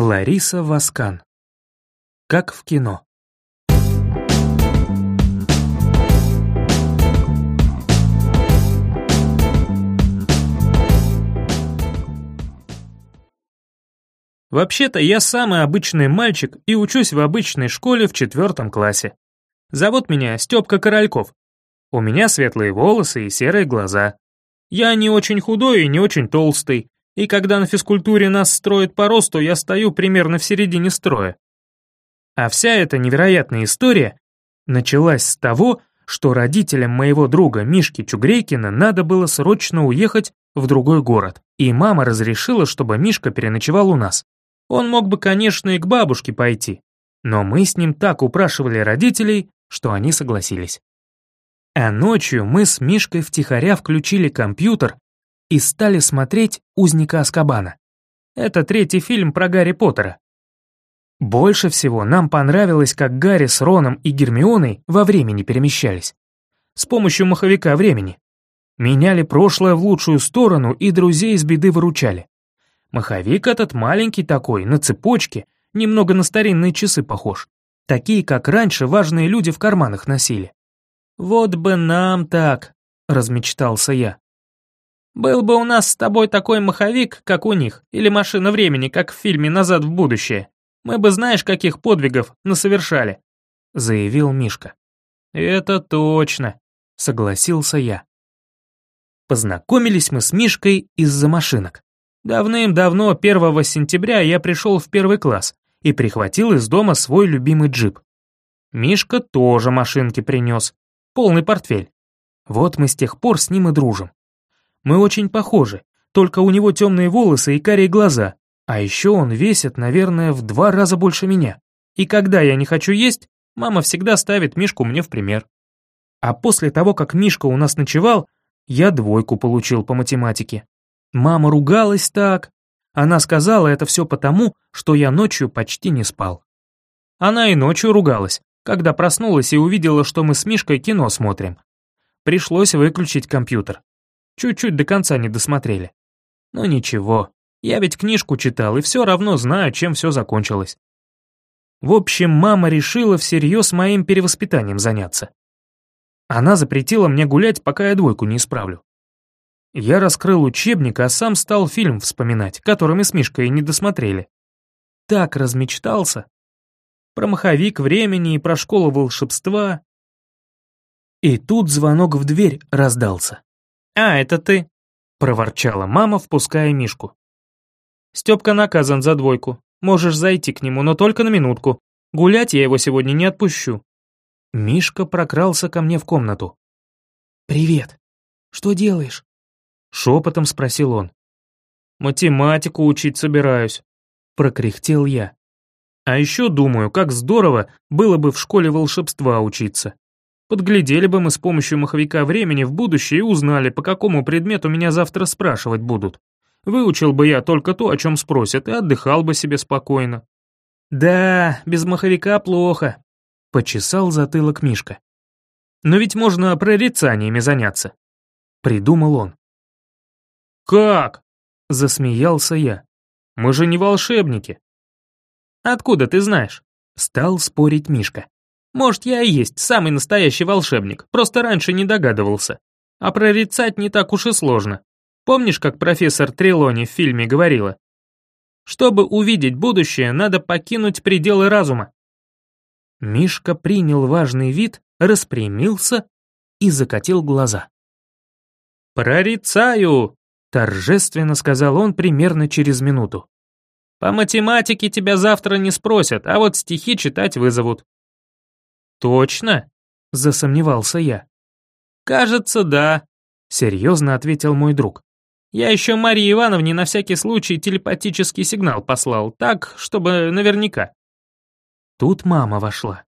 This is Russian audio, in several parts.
Лариса Васкан. Как в кино. Вообще-то я самый обычный мальчик и учусь в обычной школе в четвертом классе. Зовут меня Степка Корольков. У меня светлые волосы и серые глаза. Я не очень худой и не очень толстый, и когда на физкультуре нас строят по росту, я стою примерно в середине строя. А вся эта невероятная история началась с того, что родителям моего друга Мишки Чугрейкина надо было срочно уехать в другой город, и мама разрешила, чтобы Мишка переночевал у нас. Он мог бы, конечно, и к бабушке пойти, но мы с ним так упрашивали родителей, что они согласились. А ночью мы с Мишкой втихаря включили компьютер и стали смотреть «Узника Аскабана». Это третий фильм про Гарри Поттера. Больше всего нам понравилось, как Гарри с Роном и Гермионой во времени перемещались. С помощью маховика времени. Меняли прошлое в лучшую сторону и друзей из беды выручали. Маховик этот маленький такой, на цепочке, немного на старинные часы похож. Такие, как раньше, важные люди в карманах носили. «Вот бы нам так», — размечтался я. «Был бы у нас с тобой такой маховик, как у них, или машина времени, как в фильме «Назад в будущее», мы бы знаешь, каких подвигов насовершали», — заявил Мишка. «Это точно», — согласился я. Познакомились мы с Мишкой из-за машинок. Давным-давно, 1 сентября, я пришел в первый класс и прихватил из дома свой любимый джип. Мишка тоже машинки принес, полный портфель. Вот мы с тех пор с ним и дружим. Мы очень похожи, только у него темные волосы и карие глаза, а еще он весит, наверное, в два раза больше меня. И когда я не хочу есть, мама всегда ставит Мишку мне в пример. А после того, как Мишка у нас ночевал, я двойку получил по математике. Мама ругалась так. Она сказала это все потому, что я ночью почти не спал. Она и ночью ругалась, когда проснулась и увидела, что мы с Мишкой кино смотрим. Пришлось выключить компьютер. Чуть-чуть до конца не досмотрели. Но ничего, я ведь книжку читал и все равно знаю, чем все закончилось. В общем, мама решила всерьез моим перевоспитанием заняться. Она запретила мне гулять, пока я двойку не исправлю. Я раскрыл учебник, а сам стал фильм вспоминать, который мы с Мишкой не досмотрели. Так размечтался. Про маховик времени и про школу волшебства. И тут звонок в дверь раздался. «А, это ты», — проворчала мама, впуская Мишку. «Степка наказан за двойку. Можешь зайти к нему, но только на минутку. Гулять я его сегодня не отпущу». Мишка прокрался ко мне в комнату. «Привет. Что делаешь?» Шепотом спросил он. «Математику учить собираюсь», — прокряхтел я. «А еще думаю, как здорово было бы в школе волшебства учиться. Подглядели бы мы с помощью маховика времени в будущее и узнали, по какому предмету меня завтра спрашивать будут. Выучил бы я только то, о чем спросят, и отдыхал бы себе спокойно». «Да, без маховика плохо», — почесал затылок Мишка. «Но ведь можно прорицаниями заняться», — придумал он. «Как?» — засмеялся я. «Мы же не волшебники». «Откуда ты знаешь?» — стал спорить Мишка. «Может, я и есть самый настоящий волшебник, просто раньше не догадывался. А прорицать не так уж и сложно. Помнишь, как профессор Трелони в фильме говорила? Чтобы увидеть будущее, надо покинуть пределы разума». Мишка принял важный вид, распрямился и закатил глаза. «Прорицаю!» Торжественно сказал он примерно через минуту. «По математике тебя завтра не спросят, а вот стихи читать вызовут». «Точно?» — засомневался я. «Кажется, да», — серьезно ответил мой друг. «Я еще Марии Ивановне на всякий случай телепатический сигнал послал, так, чтобы наверняка». Тут мама вошла.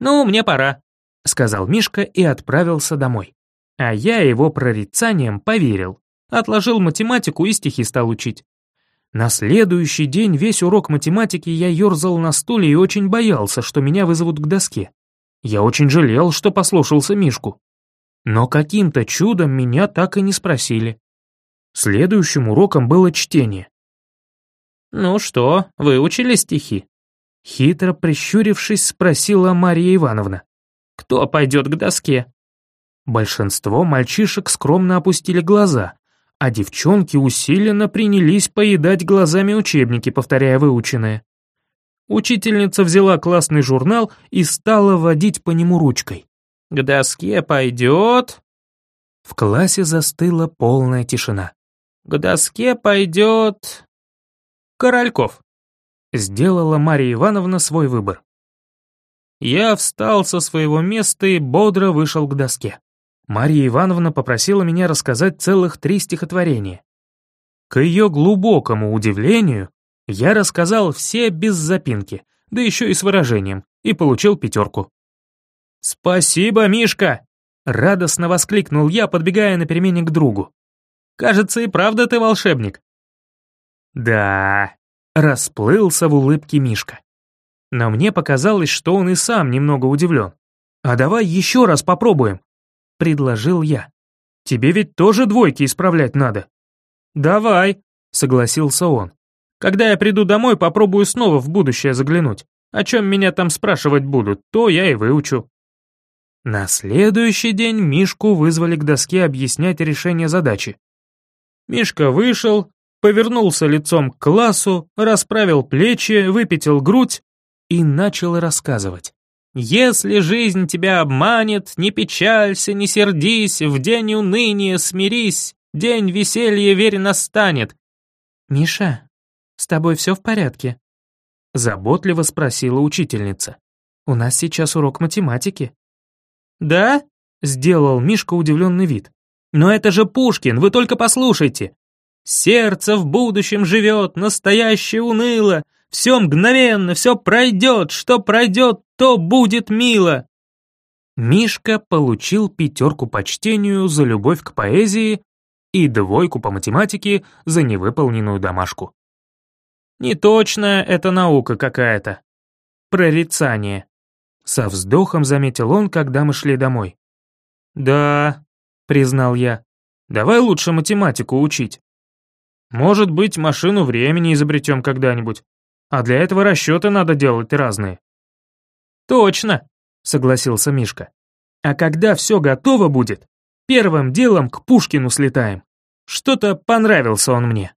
«Ну, мне пора», — сказал Мишка и отправился домой. А я его прорицанием поверил. Отложил математику и стихи стал учить. На следующий день весь урок математики я ерзал на стуле и очень боялся, что меня вызовут к доске. Я очень жалел, что послушался Мишку. Но каким-то чудом меня так и не спросили. Следующим уроком было чтение. «Ну что, выучили стихи?» Хитро прищурившись, спросила Мария Ивановна. «Кто пойдет к доске?» Большинство мальчишек скромно опустили глаза, а девчонки усиленно принялись поедать глазами учебники, повторяя выученное. Учительница взяла классный журнал и стала водить по нему ручкой. «К доске пойдет...» В классе застыла полная тишина. «К доске пойдет...» «Корольков», — сделала Мария Ивановна свой выбор. Я встал со своего места и бодро вышел к доске. Мария Ивановна попросила меня рассказать целых три стихотворения. К ее глубокому удивлению, я рассказал все без запинки, да еще и с выражением, и получил пятерку. «Спасибо, Мишка!» — радостно воскликнул я, подбегая на перемене к другу. «Кажется, и правда ты волшебник». «Да», — расплылся в улыбке Мишка. Но мне показалось, что он и сам немного удивлен. «А давай еще раз попробуем», — предложил я. «Тебе ведь тоже двойки исправлять надо». «Давай», — согласился он. Когда я приду домой, попробую снова в будущее заглянуть. О чем меня там спрашивать будут, то я и выучу». На следующий день Мишку вызвали к доске объяснять решение задачи. Мишка вышел, повернулся лицом к классу, расправил плечи, выпятил грудь и начал рассказывать. «Если жизнь тебя обманет, не печалься, не сердись, в день уныния смирись, день веселья верь настанет». «Миша, «С тобой все в порядке?» Заботливо спросила учительница. «У нас сейчас урок математики». «Да?» — сделал Мишка удивленный вид. «Но это же Пушкин, вы только послушайте!» «Сердце в будущем живет, настоящее уныло, все мгновенно, все пройдет, что пройдет, то будет мило!» Мишка получил пятерку по чтению за любовь к поэзии и двойку по математике за невыполненную домашку. Не точно это наука какая-то. Прорицание. Со вздохом заметил он, когда мы шли домой. «Да», — признал я, — «давай лучше математику учить. Может быть, машину времени изобретем когда-нибудь, а для этого расчеты надо делать разные». «Точно», — согласился Мишка. «А когда все готово будет, первым делом к Пушкину слетаем. Что-то понравился он мне».